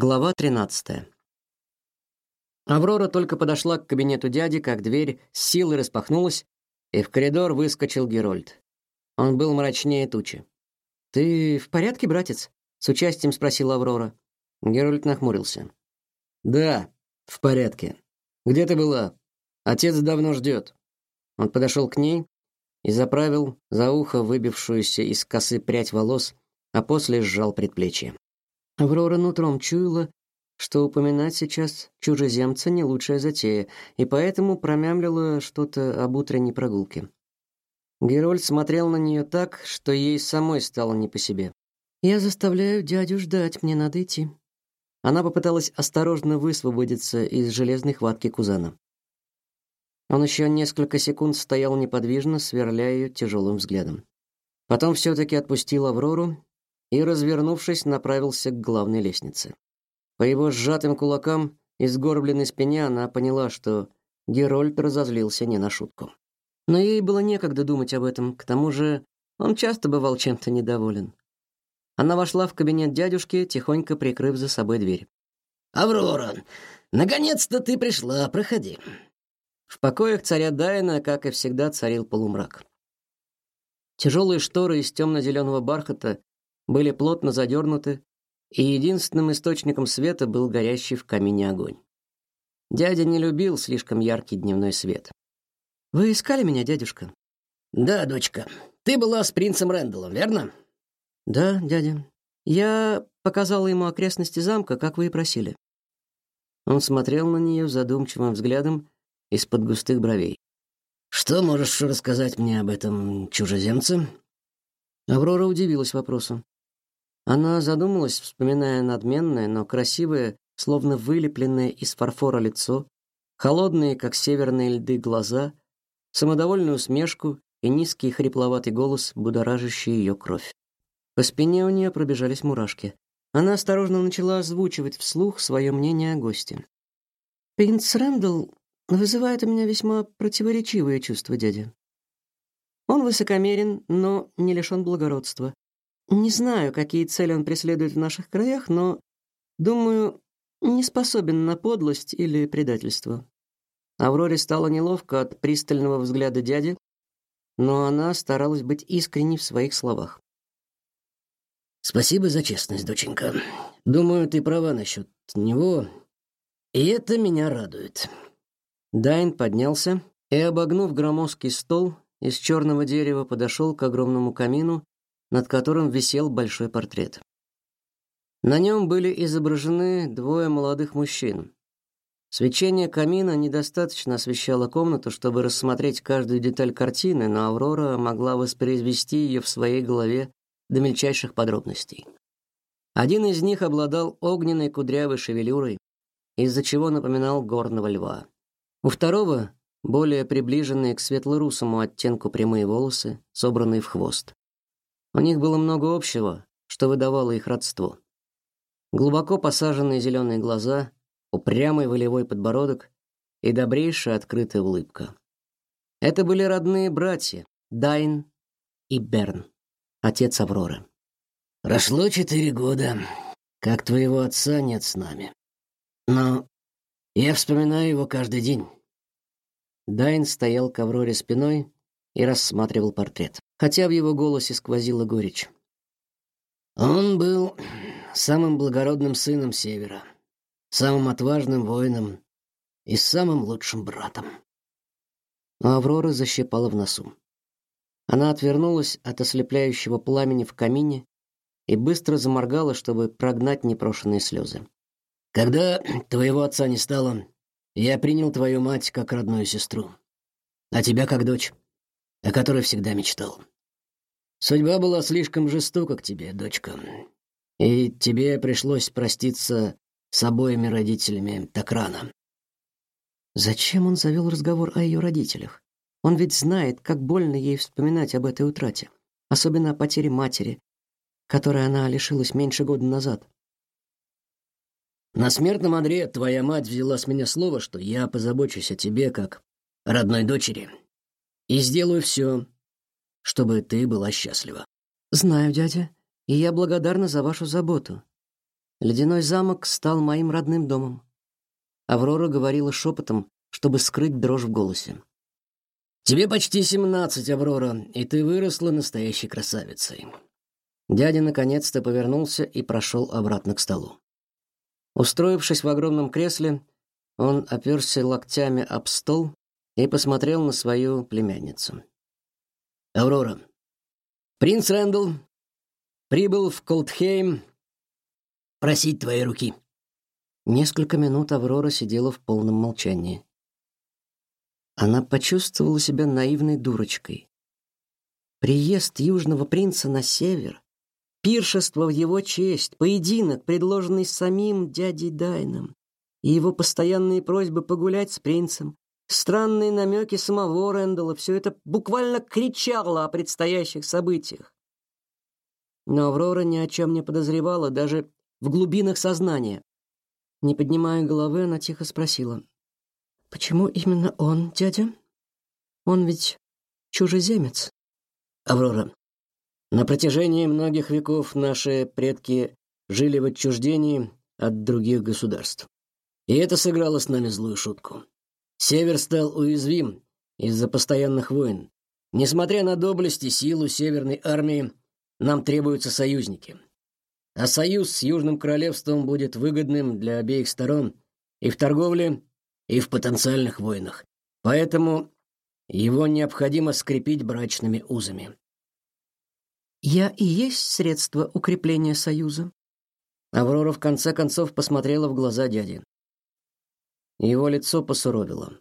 Глава 13. Аврора только подошла к кабинету дяди, как дверь с силой распахнулась, и в коридор выскочил Герольд. Он был мрачнее тучи. «Ты в порядке, братец?» — с участием спросила Аврора. Герольд нахмурился. «Да, в порядке. Где ты была? Отец давно ждет». Он подошел к ней и заправил за ухо выбившуюся из косы прядь волос, а после сжал предплечье. Аврора нутром чуяла, что упоминать сейчас чужеземца не лучшая затея, и поэтому промямлила что-то об утренней прогулке. Герольд смотрел на нее так, что ей самой стало не по себе. «Я заставляю дядю ждать, мне надо идти». Она попыталась осторожно высвободиться из железной хватки кузена. Он еще несколько секунд стоял неподвижно, сверляя ее тяжелым взглядом. Потом все-таки отпустил Аврору и, развернувшись, направился к главной лестнице. По его сжатым кулакам и сгорбленной спине она поняла, что Герольд разозлился не на шутку. Но ей было некогда думать об этом, к тому же он часто бывал чем-то недоволен. Она вошла в кабинет дядюшки, тихонько прикрыв за собой дверь. «Аврора, наконец-то ты пришла, проходи». В покоях царя Дайна, как и всегда, царил полумрак. Тяжелые шторы из темно-зеленого бархата были плотно задернуты, и единственным источником света был горящий в камине огонь. Дядя не любил слишком яркий дневной свет. Вы искали меня, дядюшка? Да, дочка. Ты была с принцем Рэндаллом, верно? Да, дядя. Я показала ему окрестности замка, как вы и просили. Он смотрел на нее задумчивым взглядом из-под густых бровей. Что можешь рассказать мне об этом чужеземце? Аврора удивилась вопросу. Она задумалась, вспоминая надменное, но красивое, словно вылепленное из фарфора лицо, холодные, как северные льды, глаза, самодовольную усмешку и низкий хрипловатый голос, будоражащий ее кровь. По спине у нее пробежались мурашки. Она осторожно начала озвучивать вслух свое мнение о госте. «Принц Рэндалл вызывает у меня весьма противоречивые чувства, дядя. Он высокомерен, но не лишен благородства. Не знаю, какие цели он преследует в наших краях, но, думаю, не способен на подлость или предательство. Авроре стало неловко от пристального взгляда дяди, но она старалась быть искренней в своих словах. Спасибо за честность, доченька. Думаю, ты права насчет него, и это меня радует. Дайн поднялся и, обогнув громоздкий стол из черного дерева, подошел к огромному камину над которым висел большой портрет. На нем были изображены двое молодых мужчин. Свечение камина недостаточно освещало комнату, чтобы рассмотреть каждую деталь картины, но Аврора могла воспроизвести ее в своей голове до мельчайших подробностей. Один из них обладал огненной кудрявой шевелюрой, из-за чего напоминал горного льва. У второго более приближенные к светло-русому оттенку прямые волосы, собранные в хвост. У них было много общего, что выдавало их родство. Глубоко посаженные зеленые глаза, упрямый волевой подбородок и добрейшая открытая улыбка. Это были родные братья Дайн и Берн, отец Авроры. Прошло четыре года, как твоего отца нет с нами. Но я вспоминаю его каждый день. Дайн стоял к Авроре спиной и рассматривал портрет хотя в его голосе сквозила горечь. Он был самым благородным сыном Севера, самым отважным воином и самым лучшим братом. А Аврора защипала в носу. Она отвернулась от ослепляющего пламени в камине и быстро заморгала, чтобы прогнать непрошенные слезы. Когда твоего отца не стало, я принял твою мать как родную сестру, а тебя как дочь о которой всегда мечтал. Судьба была слишком жестока к тебе, дочка, и тебе пришлось проститься с обоими родителями так рано. Зачем он завел разговор о ее родителях? Он ведь знает, как больно ей вспоминать об этой утрате, особенно о потере матери, которой она лишилась меньше года назад. На смертном одре твоя мать взяла с меня слово, что я позабочусь о тебе как родной дочери и сделаю все, чтобы ты была счастлива. Знаю, дядя, и я благодарна за вашу заботу. Ледяной замок стал моим родным домом. Аврора говорила шепотом, чтобы скрыть дрожь в голосе. Тебе почти семнадцать, Аврора, и ты выросла настоящей красавицей. Дядя наконец-то повернулся и прошел обратно к столу. Устроившись в огромном кресле, он оперся локтями об стол и посмотрел на свою племянницу. Аврора, принц Рэндалл прибыл в Колдхейм просить твоей руки. Несколько минут Аврора сидела в полном молчании. Она почувствовала себя наивной дурочкой. Приезд южного принца на север, пиршество в его честь, поединок, предложенный самим дядей Дайном, и его постоянные просьбы погулять с принцем, странные намеки самого Рэндалла, все это буквально кричало о предстоящих событиях. Но Аврора ни о чем не подозревала, даже в глубинах сознания. Не поднимая головы, она тихо спросила: "Почему именно он, дядя? Он ведь чужеземец". Аврора, на протяжении многих веков наши предки жили в отчуждении от других государств. И это сыграло с нами злую шутку. Север стал уязвим из-за постоянных войн. Несмотря на доблесть и силу Северной армии, нам требуются союзники а союз с Южным Королевством будет выгодным для обеих сторон и в торговле, и в потенциальных войнах. Поэтому его необходимо скрепить брачными узами. Я и есть средство укрепления союза. Аврора в конце концов посмотрела в глаза дяди. Его лицо посуровило.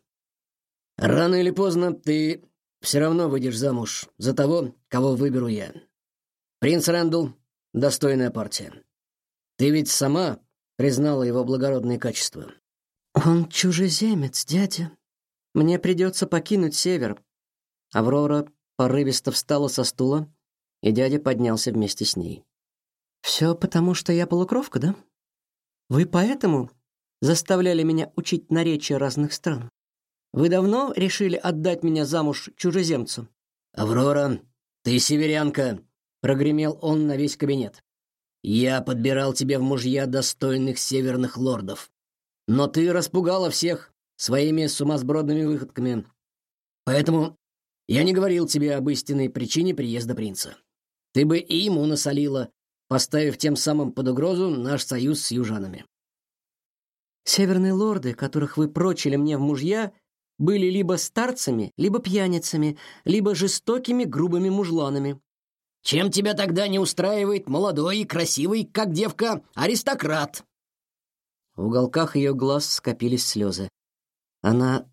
Рано или поздно ты все равно выйдешь замуж за того, кого выберу я. Принц Рэндалл достойная партия. Ты ведь сама признала его благородные качества. Он чужеземец, дядя. Мне придется покинуть север. Аврора порывисто встала со стула, и дядя поднялся вместе с ней. Все потому, что я полукровка, да? Вы поэтому заставляли меня учить наречия разных стран? Вы давно решили отдать меня замуж чужеземцу? Аврора, ты северянка, прогремел он на весь кабинет. Я подбирал тебе в мужья достойных северных лордов, но ты распугала всех своими сумасбродными выходками. Поэтому я не говорил тебе об истинной причине приезда принца. Ты бы и ему насолила, поставив тем самым под угрозу наш союз с южанами. Северные лорды, которых вы прочили мне в мужья, были либо старцами, либо пьяницами, либо жестокими грубыми мужланами. Чем тебя тогда не устраивает молодой и красивый, как девка, аристократ?» В уголках ее глаз скопились слезы. Она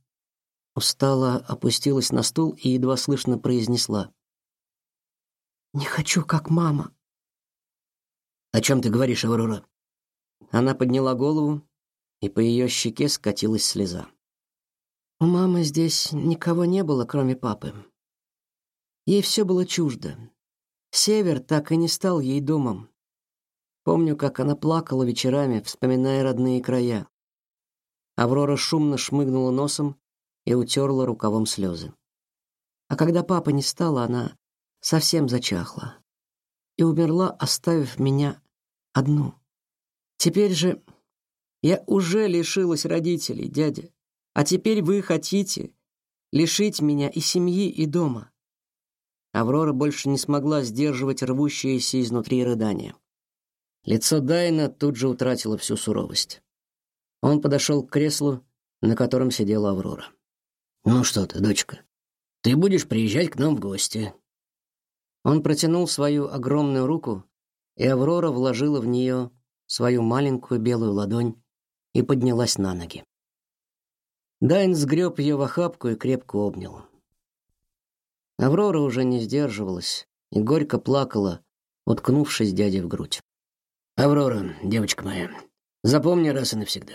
устало опустилась на стул и едва слышно произнесла. «Не хочу, как мама». «О чем ты говоришь, Аврора?» Она подняла голову, и по ее щеке скатилась слеза. У мамы здесь никого не было, кроме папы. Ей все было чуждо. Север так и не стал ей домом. Помню, как она плакала вечерами, вспоминая родные края. Аврора шумно шмыгнула носом и утерла рукавом слезы. А когда папа не стало, она совсем зачахла и умерла, оставив меня одну. Теперь же я уже лишилась родителей, дядя. А теперь вы хотите лишить меня и семьи, и дома. Аврора больше не смогла сдерживать рвущиеся изнутри рыдания. Лицо Дайна тут же утратило всю суровость. Он подошел к креслу, на котором сидела Аврора. «Ну что ты, дочка, ты будешь приезжать к нам в гости». Он протянул свою огромную руку, и Аврора вложила в нее свою маленькую белую ладонь и поднялась на ноги. Дайн сгреб ее в охапку и крепко обнял. Аврора уже не сдерживалась и горько плакала, уткнувшись дяде в грудь. Аврора, девочка моя, запомни раз и навсегда.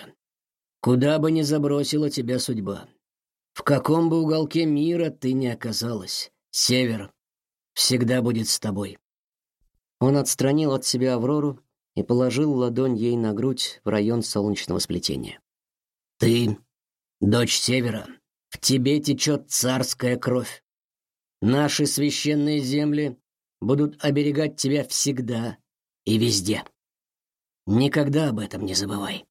Куда бы ни забросила тебя судьба, в каком бы уголке мира ты ни оказалась, север всегда будет с тобой. Он отстранил от себя Аврору и положил ладонь ей на грудь в район солнечного сплетения. Ты дочь севера, в тебе течет царская кровь. Наши священные земли будут оберегать тебя всегда и везде. Никогда об этом не забывай.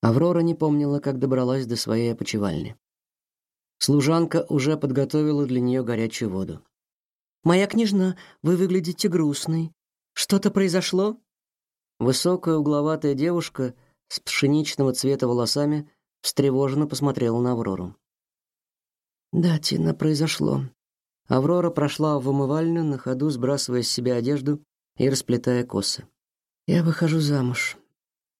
Аврора не помнила, как добралась до своей опочивальни. Служанка уже подготовила для нее горячую воду. Моя княжна, вы выглядите грустной. Что-то произошло? Высокая угловатая девушка с пшеничного цвета волосами встревоженно посмотрела на Аврору. Да, Тина, произошло. Аврора прошла в умывальню, на ходу сбрасывая с себя одежду и расплетая косы. Я выхожу замуж.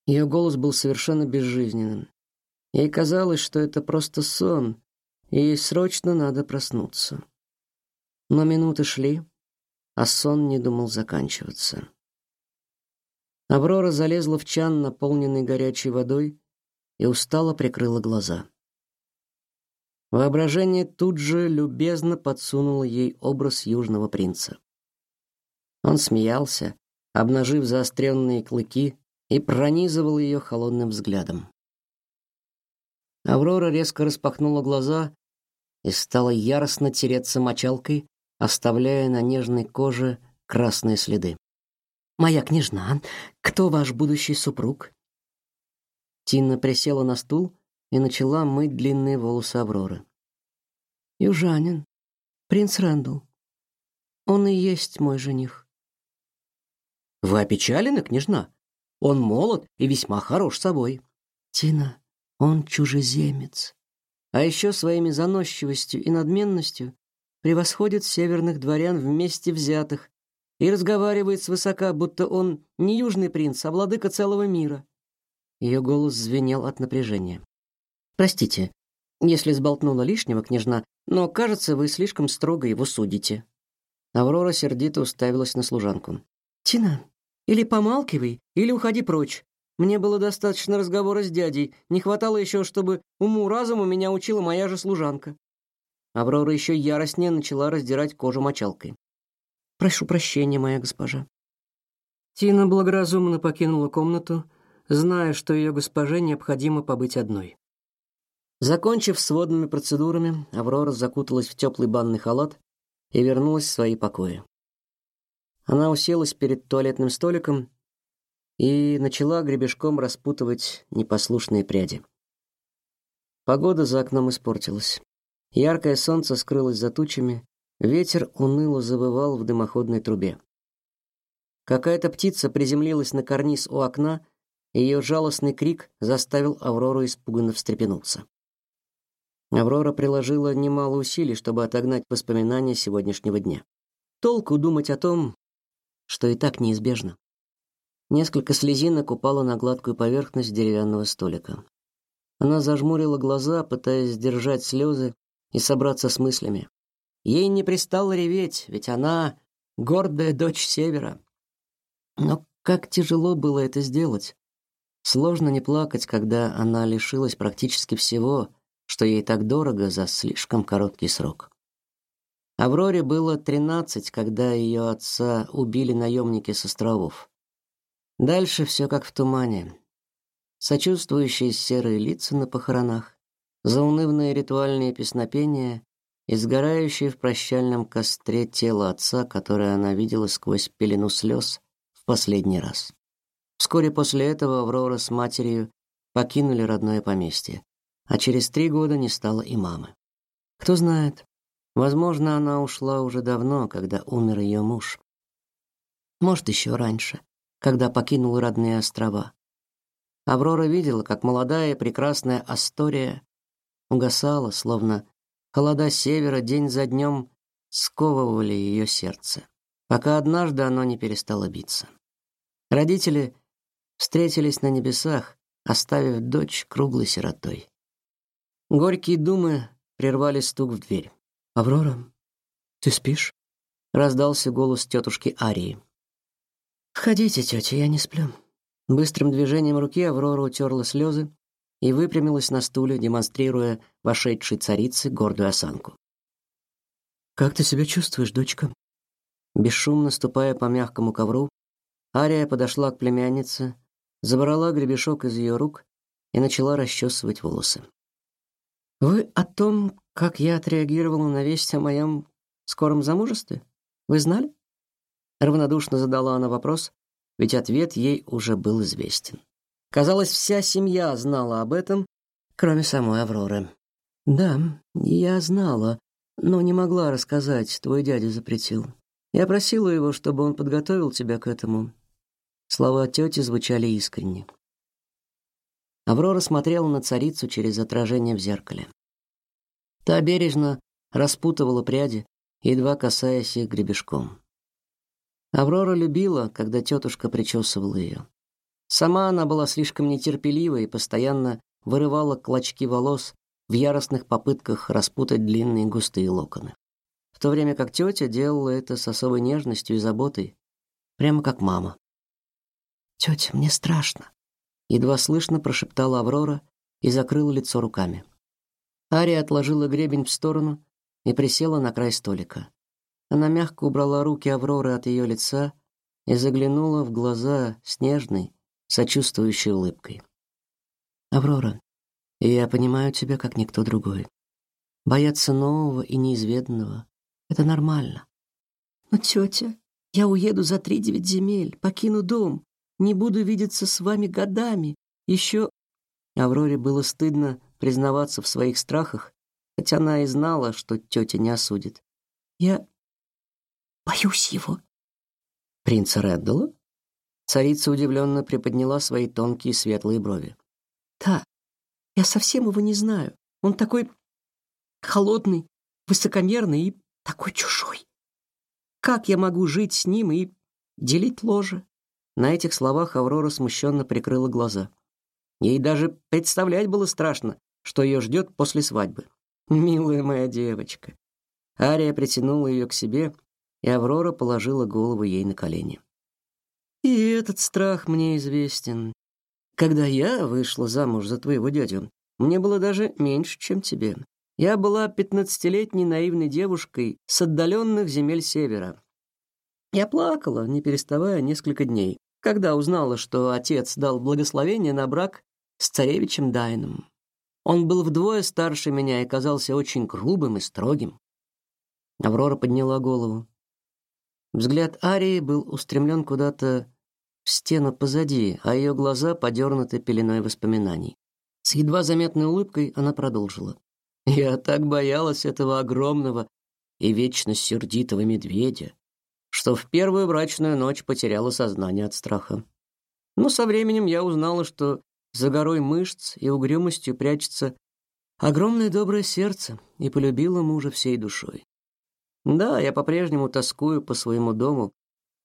Ее голос был совершенно безжизненным. Ей казалось, что это просто сон, и ей срочно надо проснуться. Но минуты шли, а сон не думал заканчиваться. Аврора залезла в чан, наполненный горячей водой, и устало прикрыла глаза. Воображение тут же любезно подсунуло ей образ южного принца. Он смеялся, обнажив заостренные клыки, и пронизывал ее холодным взглядом. Аврора резко распахнула глаза и стала яростно тереться мочалкой, оставляя на нежной коже красные следы. Моя княжна, кто ваш будущий супруг? Тина присела на стул и начала мыть длинные волосы Авроры. Южанин, принц Рэндалл. Он и есть мой жених. Вы опечалены, княжна? Он молод и весьма хорош собой. Тина, он чужеземец. А еще своими заносчивостью и надменностью превосходит северных дворян вместе взятых и разговаривает свысока, будто он не южный принц, а владыка целого мира. Ее голос звенел от напряжения. Простите, если сболтнула лишнего, княжна, но, кажется, вы слишком строго его судите. Аврора сердито уставилась на служанку. Тина, или помалкивай, или уходи прочь. Мне было достаточно разговора с дядей, не хватало еще, чтобы уму-разуму меня учила моя же служанка. Аврора еще яростнее начала раздирать кожу мочалкой. Прошу прощения, моя госпожа. Тина благоразумно покинула комнату, зная, что ее госпоже необходимо побыть одной. Закончив с водными процедурами, Аврора закуталась в теплый банный халат и вернулась в свои покои. Она уселась перед туалетным столиком и начала гребешком распутывать непослушные пряди. Погода за окном испортилась. Яркое солнце скрылось за тучами, ветер уныло завывал в дымоходной трубе. Какая-то птица приземлилась на карниз у окна ее жалостный крик заставил Аврору испуганно встрепенуться. Аврора приложила немало усилий, чтобы отогнать воспоминания сегодняшнего дня. Толку думать о том, что и так неизбежно. Несколько слезинок упало на гладкую поверхность деревянного столика. Она зажмурила глаза, пытаясь сдержать слезы и собраться с мыслями. Ей не пристало реветь, ведь она гордая дочь Севера. Но как тяжело было это сделать. Сложно не плакать, когда она лишилась практически всего, что ей так дорого за слишком короткий срок. Авроре было тринадцать, когда ее отца убили наемники с островов. Дальше все как в тумане. Сочувствующие серые лица на похоронах, заунывные ритуальные песнопения и сгорающие в прощальном костре тело отца, которое она видела сквозь пелену слез в последний раз. Вскоре после этого Аврора с матерью покинули родное поместье, а через три года не стало и мамы. Кто знает, возможно, она ушла уже давно, когда умер ее муж. Может, еще раньше, когда покинула родные острова. Аврора видела, как молодая и прекрасная Астория угасала, словно холода севера день за днем сковывали ее сердце, пока однажды оно не перестало биться. Родители встретились на небесах, оставив дочь круглой сиротой. Горькие думы прервали стук в дверь. Аврора, ты спишь? раздался голос тетушки Арии. Входите, тетя, я не сплю. Быстрым движением руки Аврора утерла слезы и выпрямилась на стуле, демонстрируя вошедшей царице гордую осанку. Как ты себя чувствуешь, дочка? Бесшумно ступая по мягкому ковру, Ария подошла к племяннице, забрала гребешок из ее рук и начала расчесывать волосы. Вы о том, как я отреагировала на весть о моем скором замужестве? Вы знали? Равнодушно задала она вопрос, ведь ответ ей уже был известен. Казалось, вся семья знала об этом, кроме самой Авроры. Да, я знала, но не могла рассказать, твой дядя запретил. Я просила его, чтобы он подготовил тебя к этому. Слова тети звучали искренне. Аврора смотрела на царицу через отражение в зеркале. Та бережно распутывала пряди, едва касаясь их гребешком. Аврора любила, когда тетушка причесывала ее. Сама она была слишком нетерпелива и постоянно вырывала клочки волос в яростных попытках распутать длинные густые локоны. В то время как тетя делала это с особой нежностью и заботой, прямо как мама. «Тетя, мне страшно», — едва слышно прошептала Аврора и закрыла лицо руками. Ария отложила гребень в сторону и присела на край столика. Она мягко убрала руки Авроры от ее лица и заглянула в глаза с нежной, сочувствующей улыбкой. «Аврора, я понимаю тебя как никто другой. Бояться нового и неизведанного — это нормально. Но, тетя, я уеду за три девять земель, покину дом, не буду видеться с вами годами. Еще...» Авроре было стыдно признаваться в своих страхах, хотя она и знала, что тетя не осудит. «Я боюсь его». «Принца Реддала?» Царица удивленно приподняла свои тонкие светлые брови. «Да, я совсем его не знаю. Он такой холодный, высокомерный и такой чужой. Как я могу жить с ним и делить ложе?» На этих словах Аврора смущенно прикрыла глаза. Ей даже представлять было страшно, что ее ждет после свадьбы. Милая моя девочка. Ария притянула ее к себе, и Аврора положила голову ей на колени. Этот страх мне известен. Когда я вышла замуж за твоего дядю, мне было даже меньше, чем тебе. Я была пятнадцатилетней наивной девушкой с отдаленных земель севера. Я плакала, не переставая, несколько дней, когда узнала, что отец дал благословение на брак с царевичем Дайном. Он был вдвое старше меня и казался очень грубым и строгим. Аврора подняла голову. Взгляд Арии был устремлен куда-то в стену позади, а ее глаза подернуты пеленой воспоминаний. С едва заметной улыбкой она продолжила. «Я так боялась этого огромного и вечно сердитого медведя, что в первую брачную ночь потеряла сознание от страха. Но со временем я узнала, что за горой мышц и угрюмостью прячется огромное доброе сердце, и полюбила мужа всей душой. Да, я по-прежнему тоскую по своему дому,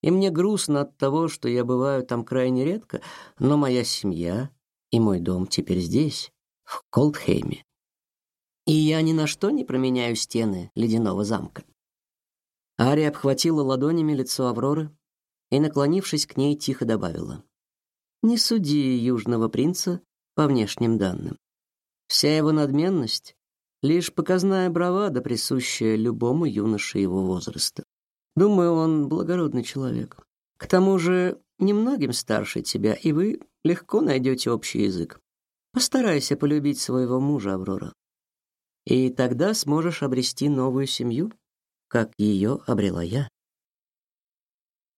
и мне грустно от того, что я бываю там крайне редко, но моя семья и мой дом теперь здесь, в Колдхейме. И я ни на что не променяю стены ледяного замка. Ари обхватила ладонями лицо Авроры и, наклонившись к ней, тихо добавила: не суди южного принца по внешним данным. Вся его надменность — лишь показная бравада, присущая любому юноше его возраста. Думаю, он благородный человек. К тому же немногим старше тебя, и вы легко найдете общий язык. Постарайся полюбить своего мужа, Аврора. И тогда сможешь обрести новую семью, как ее обрела я.